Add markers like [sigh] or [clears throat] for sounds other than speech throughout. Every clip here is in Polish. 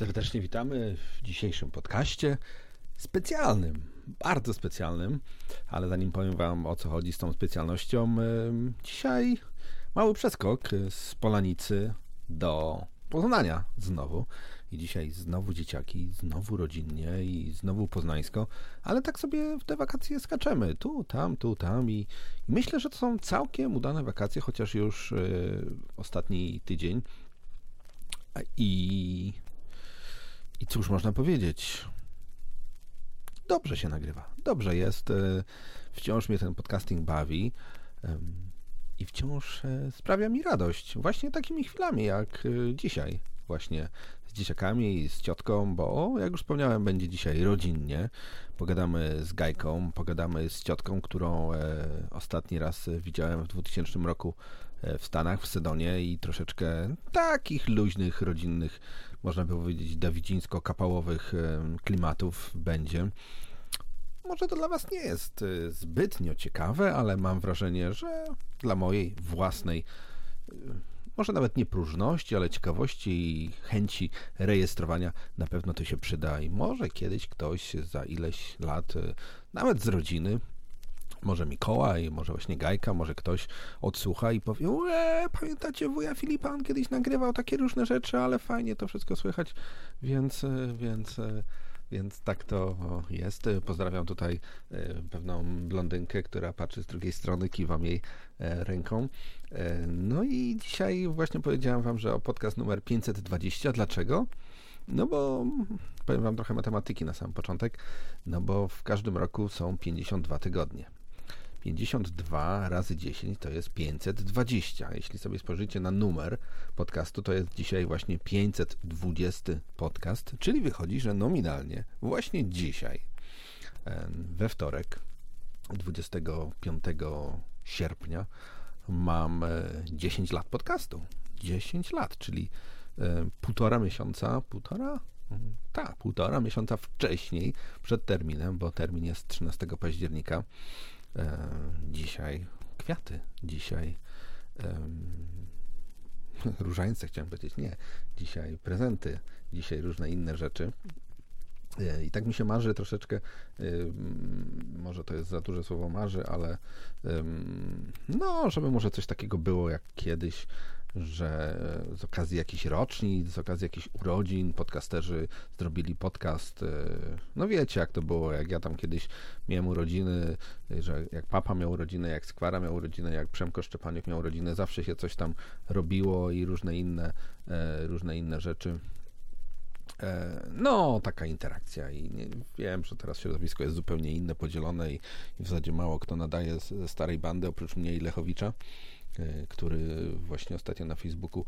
Serdecznie witamy w dzisiejszym podcaście specjalnym, bardzo specjalnym, ale zanim powiem Wam o co chodzi z tą specjalnością, dzisiaj mały przeskok z Polanicy do Poznania znowu. I dzisiaj znowu dzieciaki, znowu rodzinnie i znowu poznańsko, ale tak sobie w te wakacje skaczemy. Tu, tam, tu, tam i, i myślę, że to są całkiem udane wakacje, chociaż już yy, ostatni tydzień. I, I cóż można powiedzieć? Dobrze się nagrywa, dobrze jest. Yy, wciąż mnie ten podcasting bawi. I wciąż e, sprawia mi radość. Właśnie takimi chwilami jak e, dzisiaj, właśnie z dzieciakami z ciotką, bo jak już wspomniałem, będzie dzisiaj rodzinnie. Pogadamy z Gajką, pogadamy z ciotką, którą e, ostatni raz widziałem w 2000 roku w Stanach, w Sedonie i troszeczkę takich luźnych, rodzinnych, można by powiedzieć, dawidzińsko-kapałowych klimatów będzie. Może to dla Was nie jest y, zbytnio ciekawe, ale mam wrażenie, że dla mojej własnej, może nawet nie próżności, ale ciekawości i chęci rejestrowania na pewno to się przyda i może kiedyś ktoś za ileś lat, y, nawet z rodziny, może Mikołaj, może właśnie Gajka, może ktoś odsłucha i powie, pamiętacie wuja Filipa, on kiedyś nagrywał takie różne rzeczy, ale fajnie to wszystko słychać, więc, więc więc tak to jest. Pozdrawiam tutaj e, pewną blondynkę, która patrzy z drugiej strony, kiwam jej e, ręką. E, no i dzisiaj właśnie powiedziałem wam, że o podcast numer 520. Dlaczego? No bo powiem wam trochę matematyki na sam początek. No bo w każdym roku są 52 tygodnie. 52 razy 10 to jest 520. Jeśli sobie spojrzycie na numer podcastu, to jest dzisiaj właśnie 520 podcast, czyli wychodzi, że nominalnie właśnie dzisiaj, we wtorek, 25 sierpnia, mam 10 e, lat podcastu. 10 lat, czyli e, półtora miesiąca, półtora? Tak, półtora miesiąca wcześniej, przed terminem, bo termin jest 13 października E, dzisiaj kwiaty, dzisiaj [laughs] różańce chciałem powiedzieć, nie, dzisiaj prezenty, dzisiaj różne inne rzeczy. I tak mi się marzy troszeczkę, może to jest za duże słowo marzy, ale no, żeby może coś takiego było jak kiedyś, że z okazji jakichś rocznic, z okazji jakichś urodzin podcasterzy zrobili podcast. E, no wiecie, jak to było, jak ja tam kiedyś miałem urodziny, że jak papa miał urodziny, jak Skwara miał urodziny, jak Przemko Szczepaniuk miał urodziny, zawsze się coś tam robiło i różne inne, e, różne inne rzeczy. E, no, taka interakcja i nie, wiem, że teraz środowisko jest zupełnie inne, podzielone i, i w zasadzie mało kto nadaje ze starej bandy, oprócz mnie i Lechowicza. E, który właśnie ostatnio na Facebooku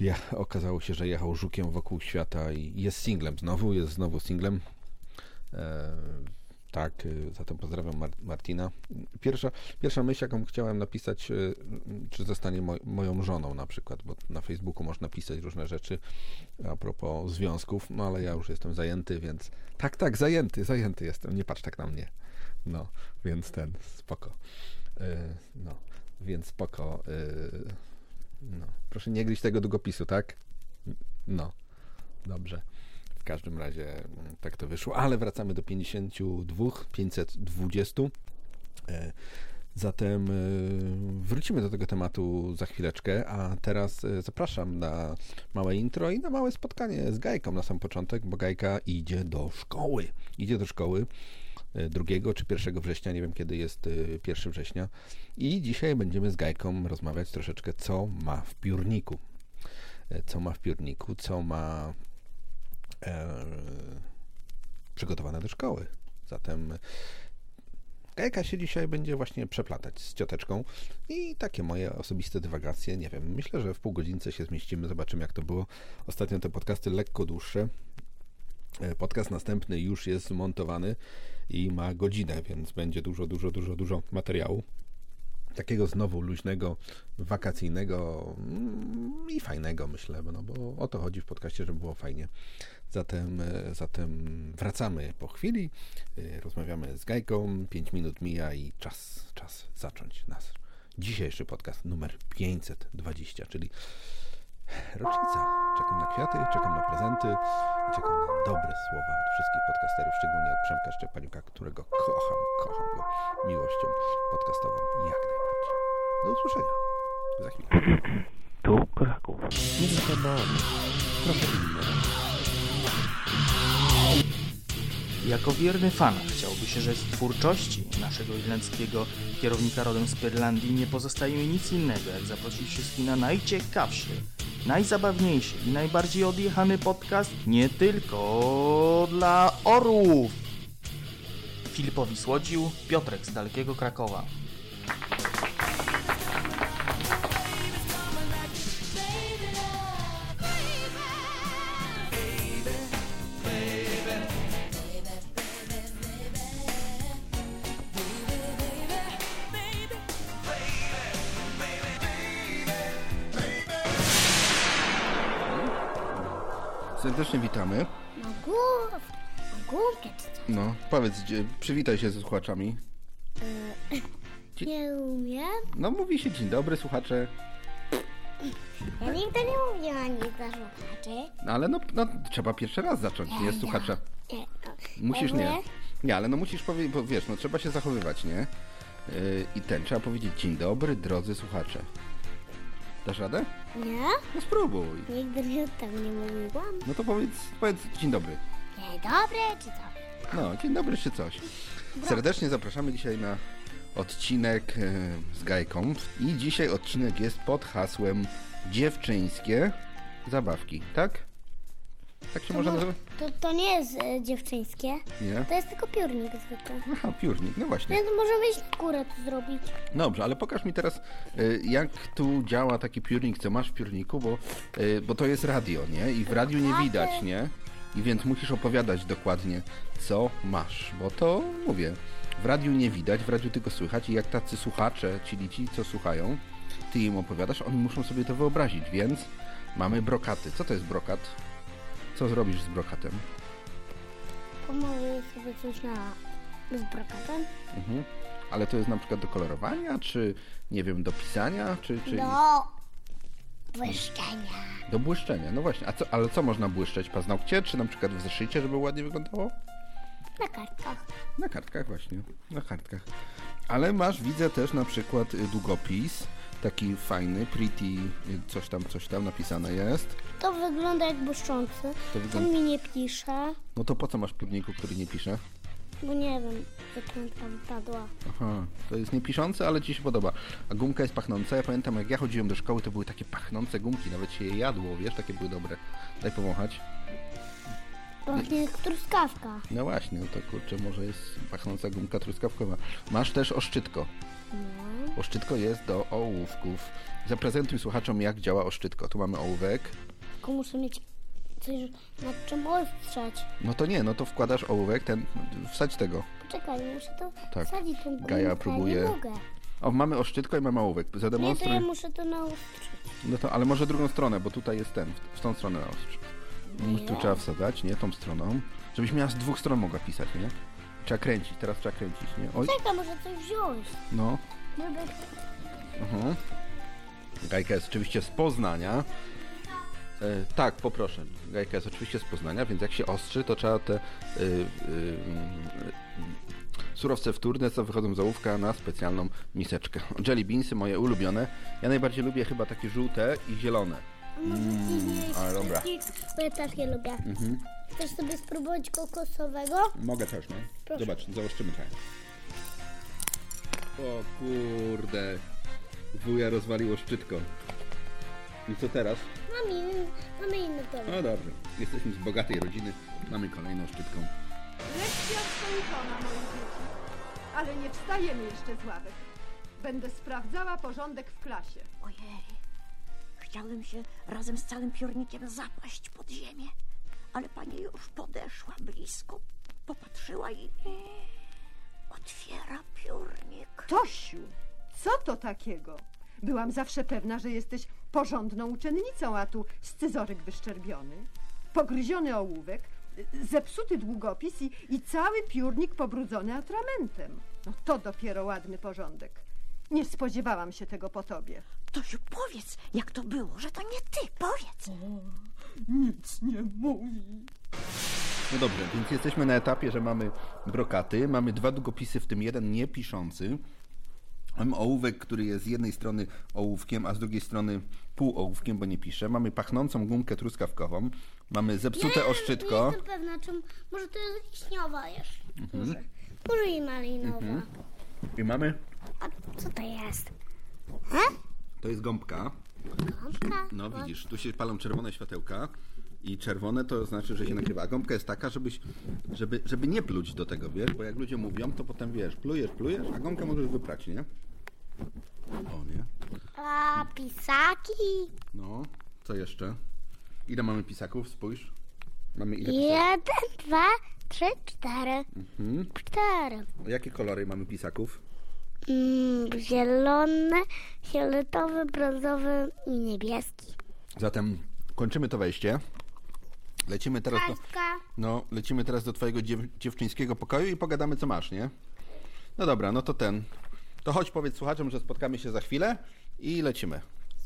ja, okazało się, że jechał żukiem wokół świata i jest singlem. Znowu, jest znowu singlem. E, tak, e, zatem pozdrawiam Mar Martina. Pierwsza, pierwsza myśl, jaką chciałem napisać, e, czy zostanie moj, moją żoną na przykład, bo na Facebooku można pisać różne rzeczy a propos związków, no ale ja już jestem zajęty, więc tak, tak, zajęty, zajęty jestem, nie patrz tak na mnie. No, więc ten, spoko. No więc spoko. Yy, no. Proszę nie gryźć tego długopisu, tak? No, dobrze. Każdym razie mm, tak to wyszło, ale wracamy do 52, 520. Yy, Zatem yy, wrócimy do tego tematu za chwileczkę, a teraz yy, zapraszam na małe intro i na małe spotkanie z Gajką na sam początek, bo Gajka idzie do szkoły. Idzie do szkoły 2 czy 1 września, nie wiem kiedy jest 1 września. I dzisiaj będziemy z Gajką rozmawiać troszeczkę, co ma w piórniku. E, co ma w piórniku, co ma e, przygotowane do szkoły. Zatem Gajka się dzisiaj będzie właśnie przeplatać z cioteczką i takie moje osobiste dywagacje, nie wiem, myślę, że w pół godzince się zmieścimy, zobaczymy jak to było. Ostatnio te podcasty lekko dłuższe, E, podcast następny już jest zmontowany i ma godzinę, więc będzie dużo, dużo, dużo, dużo materiału. Takiego znowu luźnego, wakacyjnego mm, i fajnego, myślę, no bo o to chodzi w podcaście, żeby było fajnie. Zatem, e, zatem wracamy po chwili, e, rozmawiamy z Gajką, 5 minut mija i czas, czas zacząć nasz dzisiejszy podcast numer 520, czyli rocznica. Czekam na kwiaty, czekam na prezenty i czekam na dobre słowa od wszystkich podcasterów, szczególnie od Przemka Szczepaniuka, którego kocham, kocham go miłością podcastową jak najbardziej. Do usłyszenia za chwilę. [clears throat] Tu Kraków. Muzyka mamy, trochę inna. Jako wierny fan chciałby się, że z twórczości naszego irlandzkiego kierownika rodem z Pyrlandii nie pozostaje mi nic innego, jak zaprosić wszystkich na najciekawszy, najzabawniejszy i najbardziej odjechany podcast nie tylko dla orłów. Filipowi Słodził, Piotrek z dalekiego Krakowa. No, powiedz, gdzie- przywitaj się ze słuchaczami. Nie umiem. No, mówi się dzień dobry, słuchacze. Ja nigdy nie mówiłam nic dla słuchaczy. No, ale no, no, trzeba pierwszy raz zacząć, nie, słuchacze. Nie, no. Musisz nie. Nie, ale no musisz powiedzieć, bo wiesz, no trzeba się zachowywać, nie? Yy, I ten, trzeba powiedzieć dzień dobry, drodzy słuchacze. Dasz radę? Nie? No spróbuj. Nigdy nie tak nie mówiłam. No to powiedz, powiedz dzień dobry. Nie, dobre czy co? No, dzień dobry czy coś. Serdecznie zapraszamy dzisiaj na odcinek yy, z Gajką. I dzisiaj odcinek jest pod hasłem dziewczyńskie zabawki, tak? Tak się można mo- nazywać? To, to nie jest e, dziewczyńskie. Nie? To jest tylko piórnik zwykły. Aha, piórnik, no właśnie. Więc możemy iść na górę to zrobić. Dobrze, ale pokaż mi teraz, y, jak tu działa taki piórnik, co masz w piórniku, bo, y, bo to jest radio, nie? I w radiu nie widać, nie? I więc musisz opowiadać dokładnie, co masz, bo to, mówię, w radiu nie widać, w radiu tylko słychać i jak tacy słuchacze, czyli ci, co słuchają, ty im opowiadasz, oni muszą sobie to wyobrazić, więc mamy brokaty. Co to jest brokat? Co zrobisz z brokatem? Pomogę sobie coś na z brokatem. Mhm. Ale to jest na przykład do kolorowania, czy nie wiem, do pisania, czy... czy... Do błyszczenia. Do błyszczenia, no właśnie. A co, ale co można błyszczeć? Paznokcie, czy na przykład w zeszycie, żeby ładnie wyglądało? Na kartkach. Na kartkach właśnie, na kartkach. Ale masz, widzę też na przykład y, długopis, taki fajny, pretty, y, coś tam, coś tam napisane jest. To wygląda jak błyszczący. To wygląda... mi nie pisze. No to po co masz piórniku, który nie pisze? Bo nie wiem, zakrętka wypadła. Aha, to jest niepiszące, ale ci się podoba. A gumka jest pachnąca. Ja pamiętam, jak ja chodziłem do szkoły, to były takie pachnące gumki, nawet się je jadło, wiesz, takie były dobre. Daj powąchać. Pachnie jak truskawka. No właśnie, no to kurczę, może jest pachnąca gumka truskawkowa. Masz też oszczytko. No. Oszczytko jest do ołówków. Zaprezentuj słuchaczom, jak działa oszczytko. Tu mamy ołówek. Tylko muszę mieć coś nad czym ostrzeć. No to nie, no to wkładasz ołówek, ten, wsadź tego. Poczekaj, muszę to Tak. wsadzić tą Gaja próbuje. Nie mogę. O, mamy oszczytko i mamy ołówek. Nie, to Zademonstruj. ja muszę to naostrzyć. No to, ale może drugą stronę, bo tutaj jest ten, w, w tą stronę naostrz. Nie. Tu trzeba wsadzać, nie? Tą stroną. Żebyś miała z dwóch stron mogła pisać, nie? Trzeba kręcić, teraz trzeba kręcić, nie? Oj, Czekaj, może coś wziąć. no. Żeby... Mhm. Gajka jest oczywiście z Poznania. E, tak, poproszę. Gajka jest oczywiście z Poznania, więc jak się ostrzy, to trzeba te y, y, y, surowce wtórne, co wychodzą z ołówka, na specjalną miseczkę. Jelly beansy, moje ulubione. Ja najbardziej lubię chyba takie żółte i zielone. Mm, ale dobra. Bo ja też je lubię. Mhm. Chcesz sobie spróbować kokosowego? Mogę też, no. Proszę. Zobacz, zaoszczymy trochę. O kurde. Wuja rozwaliło szczytko. I co teraz? Mam inny, mamy inny No temat. dobrze. Jesteśmy z bogatej rodziny. Mamy kolejną szczytką. Lekcja skończona, moje dzieci. Ale nie wstajemy jeszcze z ławek. Będę sprawdzała porządek w klasie. Ojej, chciałem się razem z całym piórnikiem zapaść pod ziemię, ale pani już podeszła blisko, popatrzyła i otwiera piórnik. Tosiu, co to takiego? Byłam zawsze pewna, że jesteś porządną uczennicą, a tu scyzoryk wyszczerbiony, pogryziony ołówek, zepsuty długopis i, i cały piórnik pobrudzony atramentem. No to dopiero ładny porządek. Nie spodziewałam się tego po tobie. Tosiu, powiedz, jak to było, że to nie ty, powiedz. nic nie mówi. No dobrze, więc jesteśmy na etapie, że mamy brokaty, mamy dwa długopisy, w tym jeden niepiszący. Mamy ołówek, który jest z jednej strony ołówkiem, a z drugiej strony półołówkiem, bo nie pisze. Mamy pachnącą gumkę truskawkową. Mamy zepsute Nie oszczytko. jestem pewna, czy może to jest wiśniowa jeszcze. Mhm. Może. Może i malinowa. I mamy, A co to jest? to jest gąbka. Gąbka? No widzisz, tu się palą czerwone światełka i czerwone to znaczy, że się nagrywa. A gąbka jest taka, żebyś, żeby, żeby nie pluć do tego, wiesz, bo jak ludzie mówią, to potem wiesz, plujesz, plujesz, a gąbkę możesz wyprać, nie? O nie. A pisaki? No, co jeszcze? Ile mamy pisaków? Spójrz. Mamy ile pisaków? Jeden, dwa, trzy, cztery. Mhm. Cztery. Jakie kolory mamy pisaków? Mm, zielony, fioletowy, brązowy i niebieski. Zatem kończymy to wejście. Lecimy teraz do, no, lecimy teraz do twojego dziew, dziewczyńskiego pokoju i pogadamy co masz, nie? No dobra, no to ten. To chodź powiedz słuchaczom, że spotkamy się za chwilę i lecimy.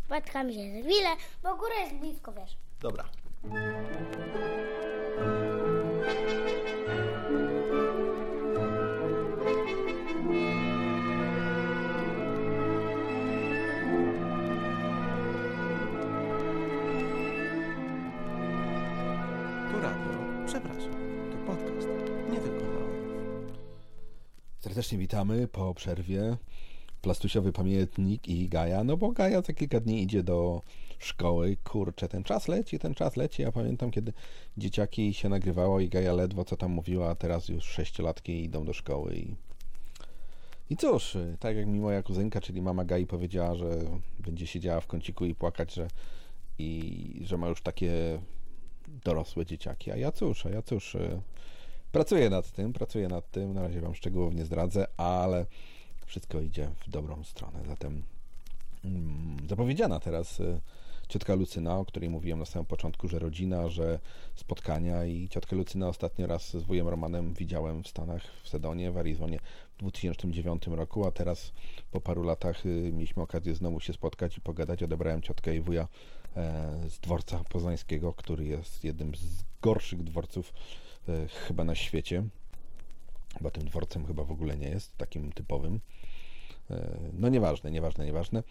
Spotkam się za chwilę, bo góra jest blisko, wiesz. Dobra. Serdecznie witamy po przerwie. Plastusiowy pamiętnik i Gaja, no bo Gaja za kilka dni idzie do szkoły. Kurczę, ten czas leci, ten czas leci. Ja pamiętam, kiedy dzieciaki się nagrywało i Gaja ledwo co tam mówiła, a teraz już sześciolatki idą do szkoły i... I cóż, tak jak mi moja kuzynka, czyli mama Gai powiedziała, że będzie siedziała w kąciku i płakać, że i że ma już takie dorosłe dzieciaki. A ja cóż, a ja cóż, pracuję nad tym, pracuję nad tym, na razie Wam szczegółowo nie zdradzę, ale wszystko idzie w dobrą stronę. Zatem mm, zapowiedziana teraz y, ciotka Lucyna, o której mówiłem na samym początku, że rodzina, że spotkania i ciotkę Lucynę ostatnio raz z wujem Romanem widziałem w Stanach, w Sedonie, w Arizonie w 2009 roku, a teraz po paru latach y, mieliśmy okazję znowu się spotkać i pogadać. Odebrałem ciotkę i wuja e, z dworca poznańskiego, który jest jednym z gorszych dworców chyba na świecie. Chyba tym dworcem chyba w ogóle nie jest, takim typowym. E, No nieważne, nieważne, nieważne.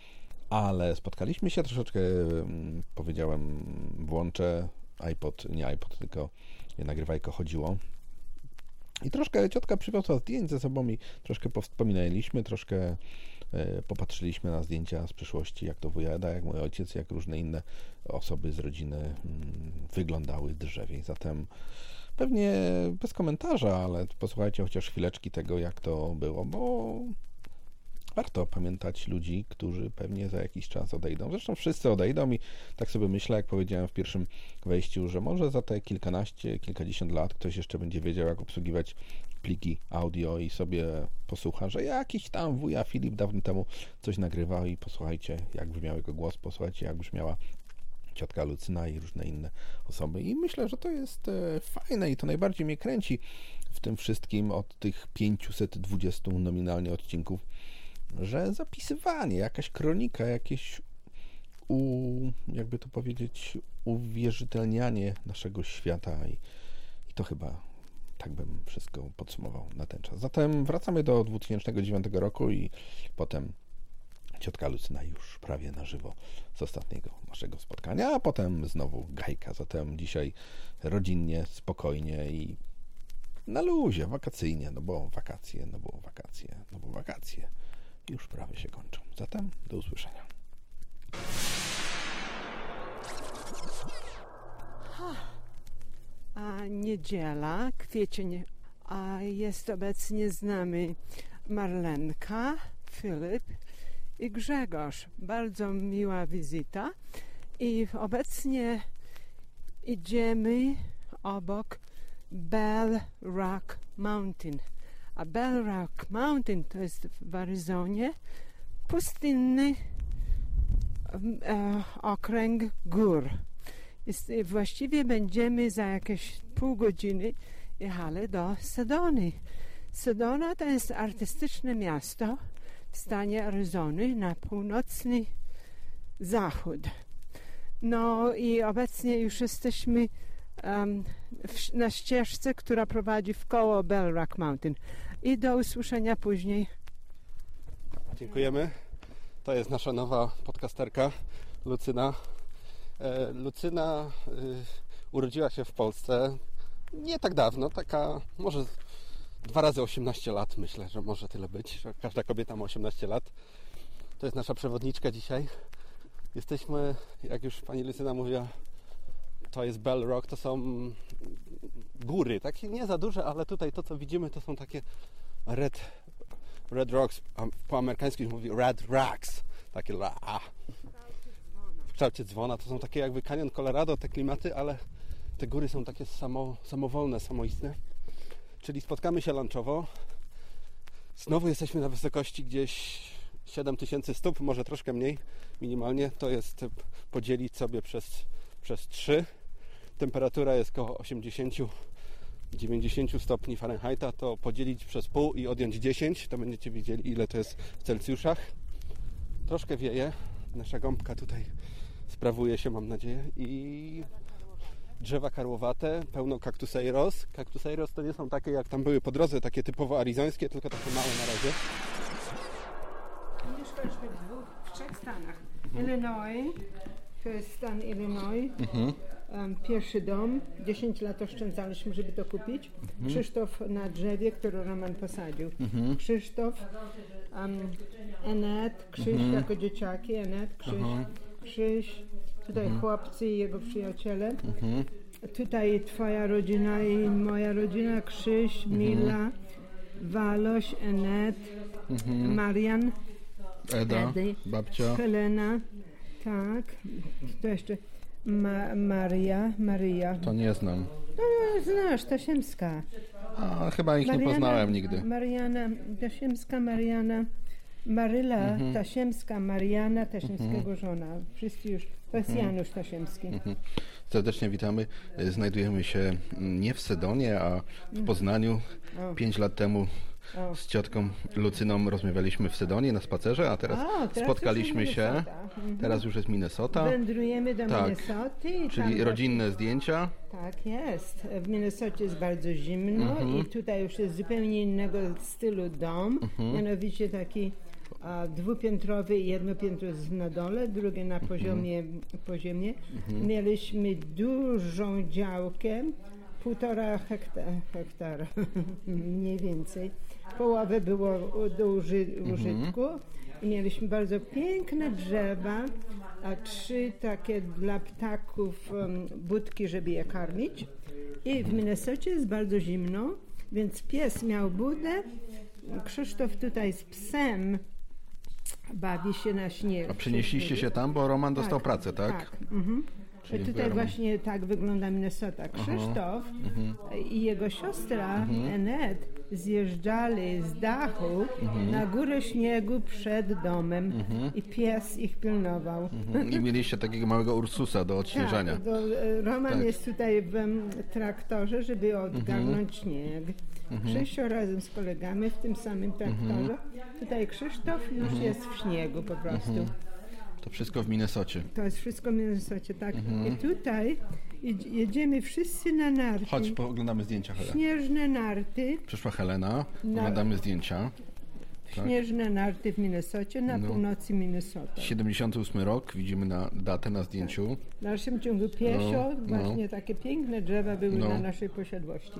Ale spotkaliśmy się troszeczkę, mm, powiedziałem, włączę iPod, nie iPod, tylko nagrywajko chodziło. I troszkę ciotka przywiozła zdjęć ze sobą i troszkę powspominaliśmy, troszkę e, popatrzyliśmy na zdjęcia z przyszłości, jak to wujada, jak mój ojciec, jak różne inne osoby z rodziny mm, wyglądały drzewiej. Zatem pewnie bez komentarza, ale posłuchajcie chociaż chwileczki tego, jak to było, bo warto pamiętać ludzi, którzy pewnie za jakiś czas odejdą. Zresztą wszyscy odejdą i tak sobie myślę, jak powiedziałem w pierwszym wejściu, że może za te kilkanaście, kilkadziesiąt lat ktoś jeszcze będzie wiedział, jak obsługiwać pliki audio i sobie posłucha, że jakiś tam wuja Filip dawno temu coś nagrywał i posłuchajcie, jak brzmiał jego głos, posłuchajcie, jak brzmiała ciotka Lucyna i różne inne osoby. I myślę, że to jest e, fajne i to najbardziej mnie kręci w tym wszystkim od tych 520 nominalnie odcinków, że zapisywanie, jakaś kronika, jakieś u, jakby to powiedzieć, uwierzytelnianie naszego świata i, i to chyba tak bym wszystko podsumował na ten czas. Zatem wracamy do 2009 roku i potem ciotka Lucyna już prawie na żywo z ostatniego naszego spotkania, a potem znowu gajka. Zatem dzisiaj rodzinnie, spokojnie i na luzie, wakacyjnie, no bo wakacje, no bo wakacje, no bo wakacje już prawie się kończą. Zatem do usłyszenia. A niedziela, kwiecień, a jest obecnie z nami Marlenka, Filip i Grzegorz. Bardzo miła wizyta i obecnie idziemy obok Bell Rock Mountain. A Bell Rock Mountain to jest w Arizonie pustynny e, okręg gór. Jest, właściwie będziemy za jakieś pół godziny jechali do Sedony. Sedona to jest artystyczne miasto w stanie Arizony na północny zachód. No i obecnie już jesteśmy em, w, na ścieżce, która prowadzi w koło Bell Rock Mountain. I do usłyszenia później. Dziękujemy. To jest nasza nowa podcasterka, Lucyna. E, Lucyna y, urodziła się w Polsce nie tak dawno, taka może dwa razy 18 lat, myślę, że może tyle być, że każda kobieta ma 18 lat. To jest nasza przewodniczka dzisiaj. Jesteśmy, jak już pani Lucyna mówiła, to jest Bell Rock, to są góry, takie nie za duże, ale tutaj to, co widzimy, to są takie red, red rocks, a po amerykańsku mówi red rocks, takie la, w kształcie dzwona, to są takie jakby Canyon Colorado, te klimaty, ale te góry są takie samo, samowolne, samoistne. Czyli spotkamy się lunchowo. Znowu jesteśmy na wysokości gdzieś 7000 stóp, może troszkę mniej, minimalnie. To jest podzielić sobie przez, przez 3. Temperatura jest około 80 90 stopni Fahrenheita, to podzielić przez pół i odjąć 10, to będziecie widzieli ile to jest w Celsjuszach. Troszkę wieje, nasza gąbka tutaj sprawuje się, mam nadzieję, i drzewa karłowate, pełno kaktuseiros. Kaktuseiros to nie są takie jak tam były po drodze, takie typowo arizońskie, tylko takie małe na razie. Mieszkaliśmy w dwóch, w trzech stanach. Illinois, to jest stan Illinois. Em, pierwszy dom, 10 lat oszczędzaliśmy, żeby to kupić. Krzysztof na drzewie, który Roman posadził. Krzysztof, um, Enet, Krzyś jako dzieciaki, Enet, Krzyś, Krzyś, tutaj chłopcy i jego przyjaciele. Tutaj twoja rodzina i moja rodzina, Krzyś, Mila, Waloś, Enet, Marian, Eda, Edy, babcia. Helena, tak. To jeszcze Ma, Maria, Maria. To nie znam. No, znasz, Tasiemska. A, chyba ich nie poznałem nigdy. Mariana, Tasiemska, Mariana, Maryla Mhm. Tasiemska, Mariana Tasiemskiego żona. Wszyscy już, to jest Mhm. Janusz Tasiemski. Serdecznie witamy. Znajdujemy się nie w Sedonie, a w Poznaniu. O. Pięć lat temu O. z ciotką Lucyną rozmawialiśmy w Sedonie na spacerze, a teraz O, teraz spotkaliśmy się. Mhm. Teraz już jest Minnesota, Wędrujemy do Tak. Minnesoty. tam czyli właśnie- rodzinne zdjęcia. Tak jest. W Minnesocie jest bardzo zimno Mhm. i tutaj już jest zupełnie innego stylu dom. Mhm. Mianowicie taki a, dwupiętrowy i jedno piętro jest na dole, drugie na Mhm. poziomie, poziomie. Mieliśmy dużą działkę, półtora hekta, hektara, [laughs] mniej więcej. Połowę było do uży, Mhm. użytku i mieliśmy bardzo piękne drzewa, a trzy takie dla ptaków um, budki, żeby je karmić. I w Minnesocie jest bardzo zimno, więc pies miał budę. Krzysztof tutaj z psem bawi się na śniegu. A przenieśliście się tam, bo Roman dostał Tak, pracę, tak? Tak. Mhm. Czyli Tutaj właśnie tak wygląda Minnesota. Krzysztof i jego siostra Enet zjeżdżali z dachu na górę śniegu przed domem i pies ich pilnował. Mhm. I mieliście takiego małego Ursusa do odśnieżania. Tak, e, Roman Tak. jest tutaj w traktorze, żeby odgarnąć śnieg. Krzysztof razem z kolegami w tym samym traktorze. Tutaj Krzysztof już jest w śniegu po prostu. To wszystko w Minnesocie. To jest wszystko w Minnesocie, tak. I tutaj jedz- jedziemy wszyscy na narty. Chodź, pooglądamy zdjęcia. Hela. Śnieżne narty, Przyszła Helena, Na- oglądamy zdjęcia. Tak. śnieżne narty w Minnesocie, na No. północy Minnesota. 78 rok, widzimy na datę na zdjęciu. W dalszym ciągu piesio, No, no. właśnie takie piękne drzewa były No. na naszej posiadłości.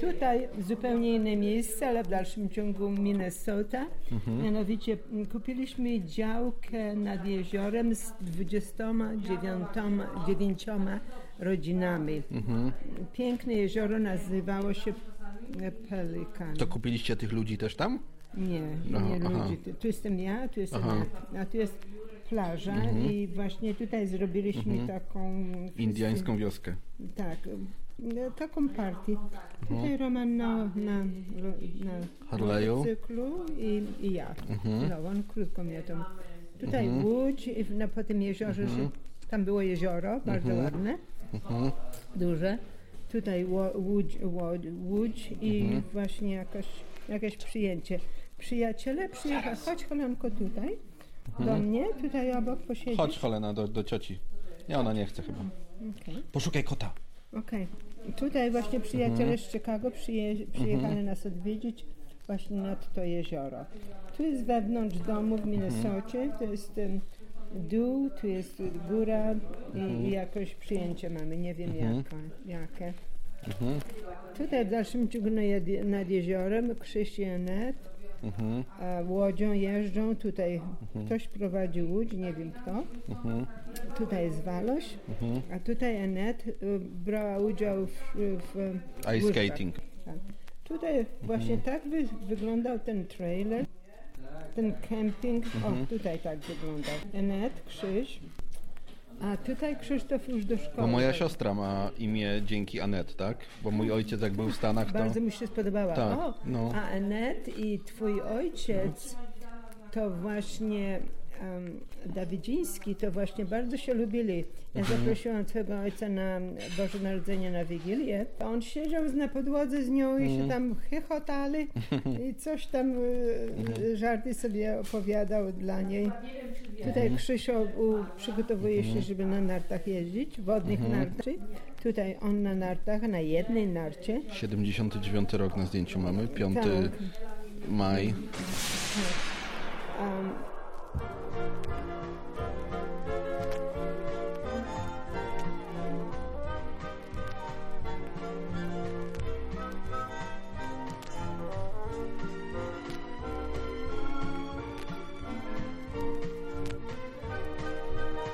Tutaj zupełnie inne miejsce, ale w dalszym ciągu Minnesota. Mhm. Mianowicie m, kupiliśmy działkę nad jeziorem z 29 rodzinami. Mhm. Piękne jezioro nazywało się Pelikan. To kupiliście tych ludzi też tam? Nie, Aha, nie aha. ludzi. Tu, tu jestem ja, tu jestem Aha. ja, a tu jest plaża i właśnie tutaj zrobiliśmy taką... wszyscy- Indiańską wioskę. Tak, e, taką partię. Tutaj Roman na, na, na Harley'u. motocyklu i, i ja. No, on krótko mnie tam. Tutaj łódź i w- na, po tym jeziorze, że tam było jezioro, bardzo ładne, duże. Tutaj łódź, łódź, łódź i właśnie jakaś, jakieś przyjęcie. Przyjaciele przyjechali, chodź Helenko tutaj, do mnie, tutaj obok posiedzieć. Chodź Helena do, do cioci. Nie, ona nie chce chyba. Okej. Poszukaj kota. Okej. Tutaj właśnie przyjaciele z Chicago przyje, przyjechali nas odwiedzić właśnie nad to jezioro. Tu jest wewnątrz domu w Minnesocie, to jest em, dół, tu jest góra i, i jakoś przyjęcie mamy, nie wiem jaka, jakie. Tutaj w dalszym ciągu nad, jeziorem Krzyś Anet a łodzią jeżdżą, tutaj ktoś prowadzi łódź, nie wiem kto. Tutaj jest Waloś, a tutaj Anet y, brała udział w, w Ice skating. Tak. Tutaj właśnie tak wy, wyglądał ten trailer, ten camping. O, tutaj tak wyglądał. Enet, Krzyś. A tutaj Krzysztof już do szkoły. Bo moja siostra ma imię dzięki Anet, tak? Bo mój ojciec jak był w Stanach, to... Bardzo mi się spodobała. Tak, o, no. A Enet i twój ojciec to właśnie Dawidziński, to właśnie bardzo się lubili. Ja Mhm. zaprosiłam twojego ojca na Boże Narodzenie na Wigilię. On siedział na podłodze z nią i Mhm. się tam chechotali i coś tam Mhm. y, żarty sobie opowiadał dla niej. Tutaj Mhm. Krzysio przygotowuje się, żeby na nartach jeździć, wodnych Mhm. nartach. Tutaj on na nartach, na jednej narcie. 79 rok na zdjęciu mamy, 5 Tak. maj. Um,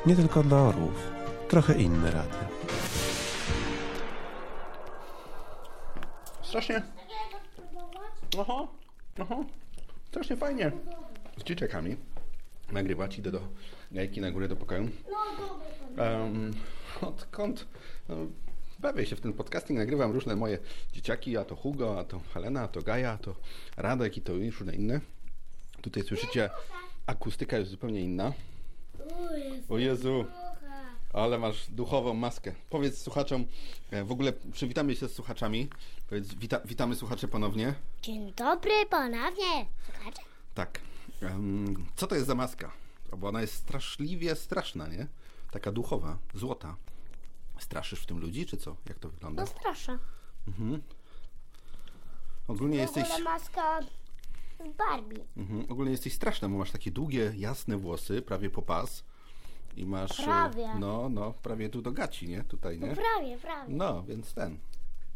Nie tylko dla orłów. Trochę inne radio. Strasznie. Aha, aha. Strasznie fajnie. Z dzieciakami. Nagrywać, idę do gajki na górę do pokoju. Um, odkąd no, bawię się w ten podcasting, nagrywam różne moje dzieciaki, a to Hugo, a to Helena, a to Gaja, a to Radek i to i różne inne. Tutaj słyszycie, akustyka jest zupełnie inna. O Jezu, ale masz duchową maskę. Powiedz słuchaczom, e, w ogóle przywitamy się z słuchaczami. Powiedz, wita, witamy słuchacze ponownie. Dzień dobry ponownie. Słuchacze? Tak. Co to jest za maska? Bo ona jest straszliwie straszna, nie? Taka duchowa, złota. Straszysz w tym ludzi, czy co? Jak to wygląda? No strasza. Ogólnie W jesteś, ogóle maska z Barbie. mhm, ogólnie jesteś straszna, bo masz takie długie, jasne włosy, prawie po pas. I masz... e, Prawie. No, no, prawie tu do gaci, nie? Tutaj, No nie? prawie, prawie. No, więc ten.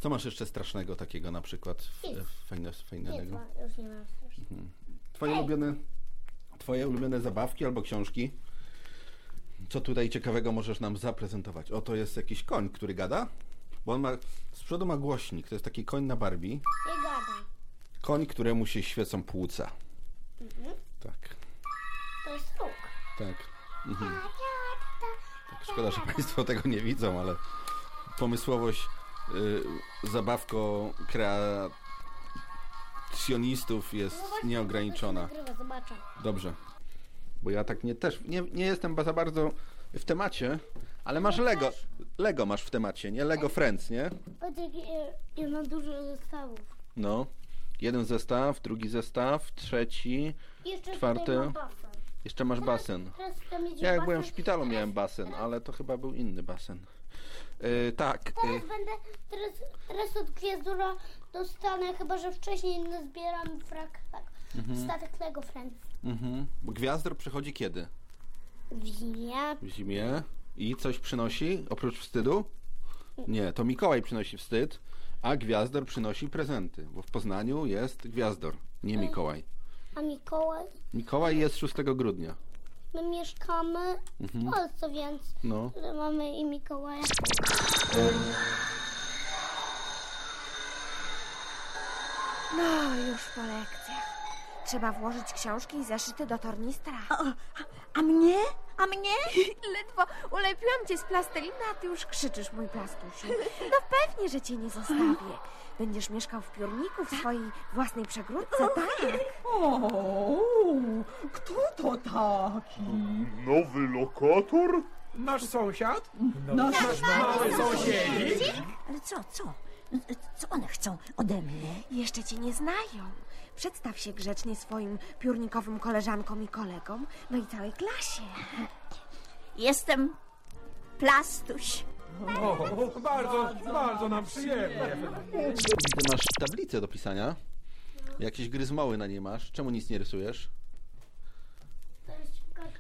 Co masz jeszcze strasznego takiego na przykład? Nic. Fajne, Nic, fajnego. ma- już nie mam strasznie. Twoje ulubione, twoje ulubione zabawki albo książki? Co tutaj ciekawego możesz nam zaprezentować? O, to jest jakiś koń, który gada? Bo on ma, z przodu ma głośnik. To jest taki koń na Barbie. Nie gadaj. Koń, któremu się świecą płuca. Tak, To jest róg. tak. Mhm. tak. Szkoda, że Państwo tego nie widzą, ale pomysłowość y, zabawko kreacjonistów jest nieograniczona. Nagrywa, zobaczę. Dobrze. Bo ja tak nie też nie, nie jestem za bardzo w temacie, ale masz Lego. Lego masz w temacie, nie? Lego Friends, nie? Jak ja, mam dużo zestawów. No. Jeden zestaw, drugi zestaw, trzeci. I Jeszcze Czwarty. Jeszcze masz basen. Teraz Ja jak basen. byłem w szpitalu miałem basen, ale to chyba był inny basen. Yy, tak. Yy, Teraz będę, teraz, teraz od Gwiazdura dostanę, chyba że wcześniej zbieram frak, tak, statek Lego Friends. mhm. Bo Gwiazdor przychodzi kiedy? W zimie. W zimie. I coś przynosi oprócz wstydu? Nie, to Mikołaj przynosi wstyd, a Gwiazdor przynosi prezenty, bo w Poznaniu jest Gwiazdor, nie Mikołaj. A Mikołaj? Mikołaj jest 6 grudnia. My mieszkamy w Polsce, więc No. mamy i Mikołaja. No, już po lekcjach. Trzeba włożyć książki i zeszyty do tornistra. A mnie? A mnie? [laughs] Ledwo ulepiłam cię z plasteliny, a ty już krzyczysz, mój plastusiu. No pewnie, że cię nie zostawię. Będziesz mieszkał w piórniku, w swojej własnej przegródce, tak? O, kto to taki? Nowy lokator? Nasz sąsiad? Nasz mały sąsiedzi? Ale co, co? Co one chcą ode mnie? Jeszcze cię nie znają. Przedstaw się grzecznie swoim piórnikowym koleżankom i kolegom, no i całej klasie. Jestem Plastuś. O, bardzo, bardzo nam przyjemnie. Widzę, masz tablicę do pisania. Jakieś gryzmoły na niej masz. Czemu nic nie rysujesz?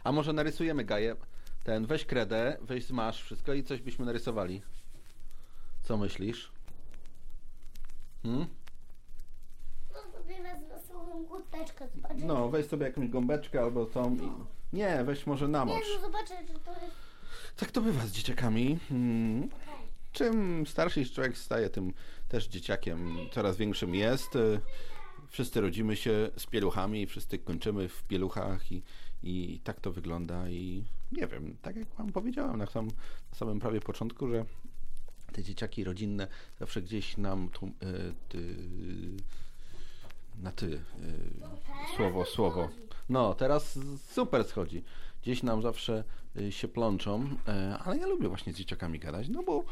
A może narysujemy Gaję? Ten, weź kredę, weź zmasz wszystko i coś byśmy narysowali. Co myślisz? Hmm? No sobie wezmę swoją kurteczkę z paczki. No, weź sobie jakąś gąbeczkę albo tą i... Nie, weź może Nie, namocz. no zobaczę, czy to jest... Tak to bywa z dzieciakami. Hmm. Czym starszy człowiek staje, tym też dzieciakiem coraz większym jest. Y, Wszyscy rodzimy się z pieluchami, wszyscy kończymy w pieluchach i, i tak to wygląda i nie wiem, tak jak wam powiedziałem na, sam, na samym prawie początku, że te dzieciaki rodzinne zawsze gdzieś nam tu, y, ty, na ty y, słowo, słowo. No, teraz super schodzi. Gdzieś nam zawsze y, się plączą, e, ale ja lubię właśnie z dzieciakami gadać, no bo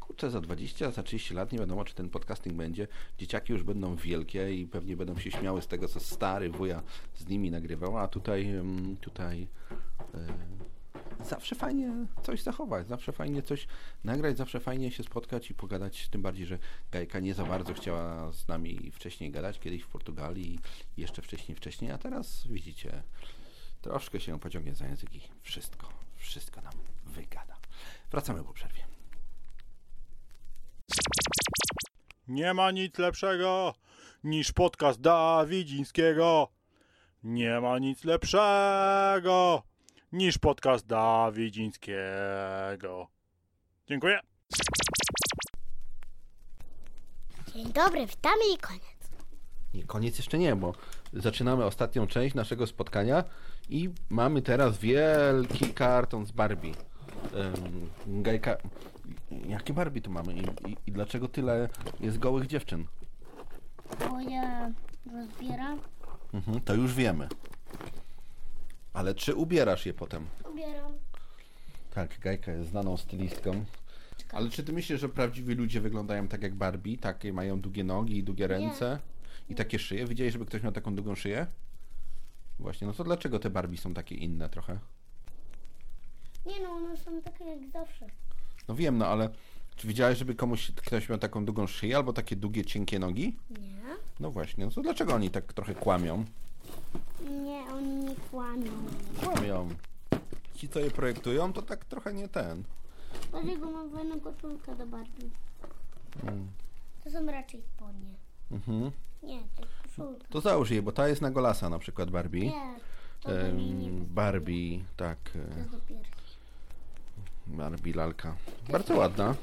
kurczę, za 20, za 30 lat nie wiadomo, czy ten podcasting będzie. Dzieciaki już będą wielkie i pewnie będą się śmiały z tego, co stary wuja z nimi nagrywał, a tutaj, em, tutaj e, zawsze fajnie coś zachować, zawsze fajnie coś nagrać, zawsze fajnie się spotkać i pogadać, tym bardziej, że Gajka nie za bardzo chciała z nami wcześniej gadać, kiedyś w Portugalii jeszcze wcześniej, wcześniej, a teraz widzicie, troszkę się pociągnie za język i wszystko, wszystko nam wygada. Wracamy po przerwie. Nie ma nic lepszego niż podcast Dawidzińskiego. Nie ma nic lepszego niż podcast Dawidzińskiego. Dziękuję. Dzień dobry, witamy i koniec. Nie, koniec jeszcze nie, bo zaczynamy ostatnią część naszego spotkania i mamy teraz wielki karton z Barbie. Gajka, jakie Barbie tu mamy I, i, i dlaczego tyle jest gołych dziewczyn? Bo ja rozbieram, Mhm, to już wiemy. Ale czy ubierasz je potem? ubieram. Tak, Gajka jest znaną stylistką. Ale czy ty myślisz, że prawdziwi ludzie wyglądają tak jak Barbie? Takie mają długie nogi i długie ręce? I takie szyje? Widziałeś, żeby ktoś miał taką długą szyję? Właśnie, no to dlaczego te Barbie są takie inne trochę? Nie no, one są takie jak zawsze. No wiem, no ale czy widziałeś, żeby komuś ktoś miał taką długą szyję albo takie długie, cienkie nogi? Nie? No właśnie, no to dlaczego oni tak trochę kłamią? Nie, oni nie kłamią. Kłamią. Ci, co je projektują, to tak trochę nie ten. Dlatego mam fajną koszulkę do Barbie. Mm. To są raczej spodnie. Mhm. Nie, to jest koszulka. To załóż je, bo ta jest na golasa na przykład Barbie. Nie, to do Em, linii. Barbie, tak. To e, jest do piersi. Barbie lalka. Bardzo ładna.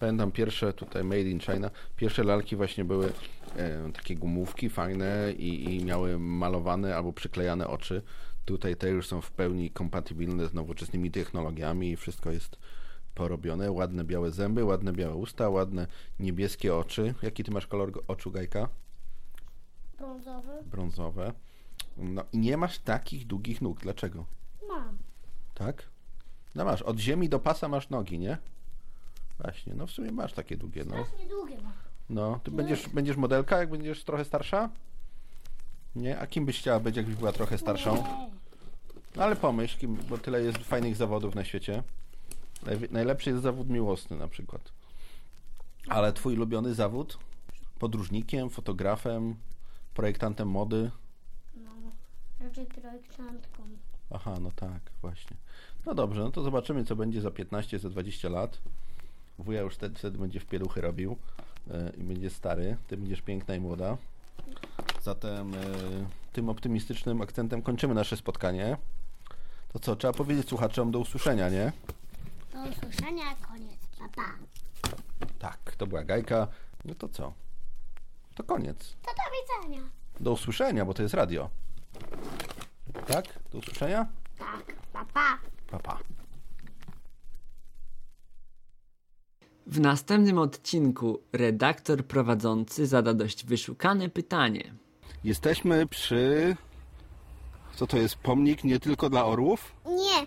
Pamiętam pierwsze tutaj Made in China. Pierwsze lalki właśnie były e, takie gumówki fajne i, i miały malowane albo przyklejane oczy. Tutaj te już są w pełni kompatybilne z nowoczesnymi technologiami i wszystko jest porobione. Ładne białe zęby, ładne białe usta, ładne niebieskie oczy. Jaki ty masz kolor oczu, Gajka? Brązowy? Brązowe. No i nie masz takich długich nóg. Dlaczego? Mam. Tak? No masz, od ziemi do pasa masz nogi, nie? Właśnie, no w sumie masz takie długie, no. Strasznie długie mam. No, ty będziesz, będziesz modelka, jak będziesz trochę starsza? Nie? A kim byś chciała być, jakbyś była trochę starszą? No ale pomyśl, kim, bo tyle jest fajnych zawodów na świecie. Najlepszy jest zawód miłosny na przykład. Ale twój ulubiony zawód? Podróżnikiem, fotografem, projektantem mody? No, raczej projektantką. Aha, no tak, właśnie. No dobrze, no to zobaczymy, co będzie za 15, za 20 lat. Wuja już wtedy, wtedy będzie w pieluchy robił e, i będzie stary. Ty będziesz piękna i młoda. Zatem e, tym optymistycznym akcentem kończymy nasze spotkanie. To co, trzeba powiedzieć słuchaczom do usłyszenia, nie? Do usłyszenia, koniec. Pa, pa. Tak, to była Gajka. No to co? To koniec. To do widzenia. Do usłyszenia, bo to jest radio. Tak? Do usłyszenia? Tak, pa, pa. Pa, pa. W następnym odcinku redaktor prowadzący zada dość wyszukane pytanie. Jesteśmy przy... Co to jest? Pomnik nie tylko dla orłów? Nie.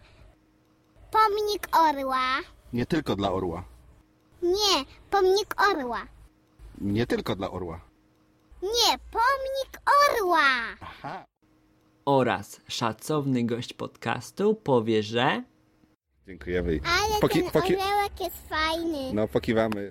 Pomnik orła. Nie tylko dla orła. Nie, pomnik orła. Nie tylko dla orła. Nie, pomnik orła. Aha. Oraz szacowny gość podcastu powie, że Dziękujemy. Ale Poki- ten poki- orzełek jest fajny. No, pokiwamy